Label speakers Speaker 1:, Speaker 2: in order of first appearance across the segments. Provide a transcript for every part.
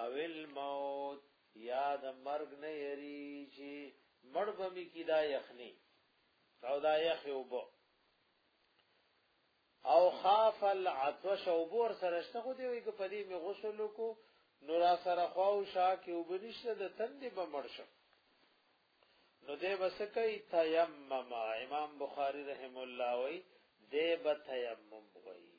Speaker 1: او الموت یا د مرګ نه یریږي مړ به می کی دا یخنی او دا یخ وبو او خاف العطش او بور سره شته خو دی وی که پدی می غسل کو نو را سره خواو شا کی او بنشته د تندې به مرشه نو دی بس کوي تیمم امام بخاری رحم الله وی دی به تیمم وی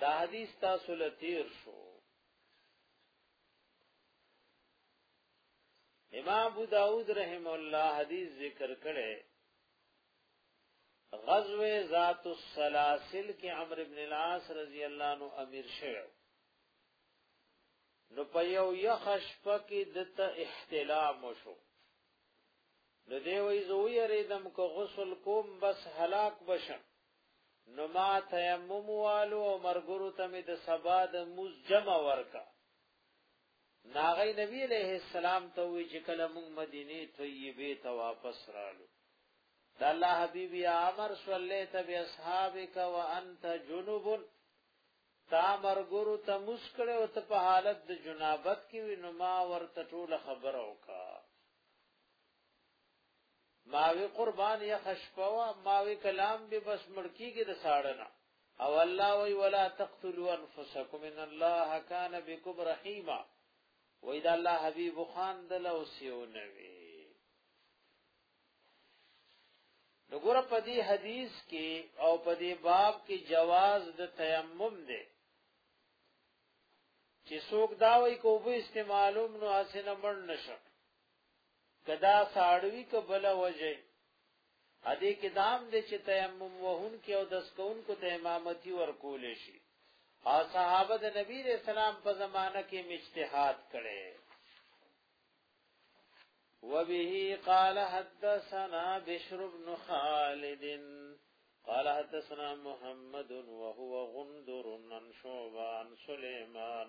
Speaker 1: دا حدیث تاسو لتیر شو امام ابو داود رحم الله حدیث ذکر کړي غزوه ذات السلاسل کې عمرو ابن العاص رضی الله عنه امیر شوی نو په یو یخش پکې دته احتلام وشو نو دی وی زوی ریدم کو غسل کوم بس هلاک بشم نو ما تیمم والو او مرګرو ته مې د سبا د موز جمع ورکا ناغی نبی علیہ السلام ته وی چې کله موږ مدینه طیبه ته واپس رالو د الله حبیب یا امر صلیت بی اصحابک وانت جنوب تا مرګرو ته مسکړه او ته په حالت د جنابت کې وینما ورته ټول خبر اوکا ماوی قربان یا خشپوا ماوی کلام به بس مړکی کې د ساړنا او الله وی ولا تقتلوا انفسکم ان الله کان بكم رحیما وی دا الله حبیب خان دل او سیو نوی نګور په دې حدیث کې او په دې باب کې جواز د تیمم دی چې څوک دا وی کو به استعمالوم نو اسنه مړ نشه کدا ساړوي کبل وجه ادي کې دام دې چې تیمم وهون کې او دس کون کو ته امامتي ورکول شي او صحابه د نبی رسول سلام په زمانہ کې مجتهاد کړي وبه قال حدثنا بشر بن خالد قال حدثنا محمد وهو غندر عن شعبان سليمان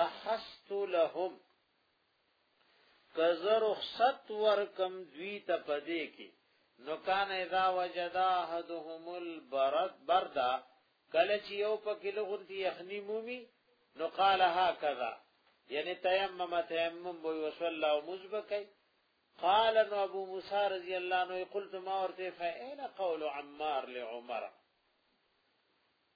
Speaker 1: رحست لهم کزر رخصت ورکم دوی ته پدې کې نو کان اذا وجدا احدهم البرد بردا کله چې یو پکې لغونتی یخنی مومي نو قال هكذا یعنی تیمم تیمم وی وصلا ومزبکی قال نو ابو موسی رضی الله عنه قلت ما ورته فاین قول عمار لعمر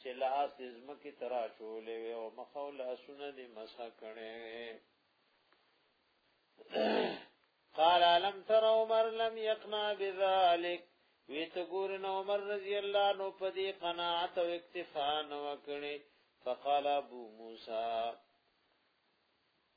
Speaker 1: چې لاس دې زمکه ترا چولې وي او مخو لاسونه دې مسا کړي قال لم تر عمر لم يقنا بذلك ویتګور نو عمر رضی الله نو پدی قناعت او اکتفا نو کړي فقال ابو موسی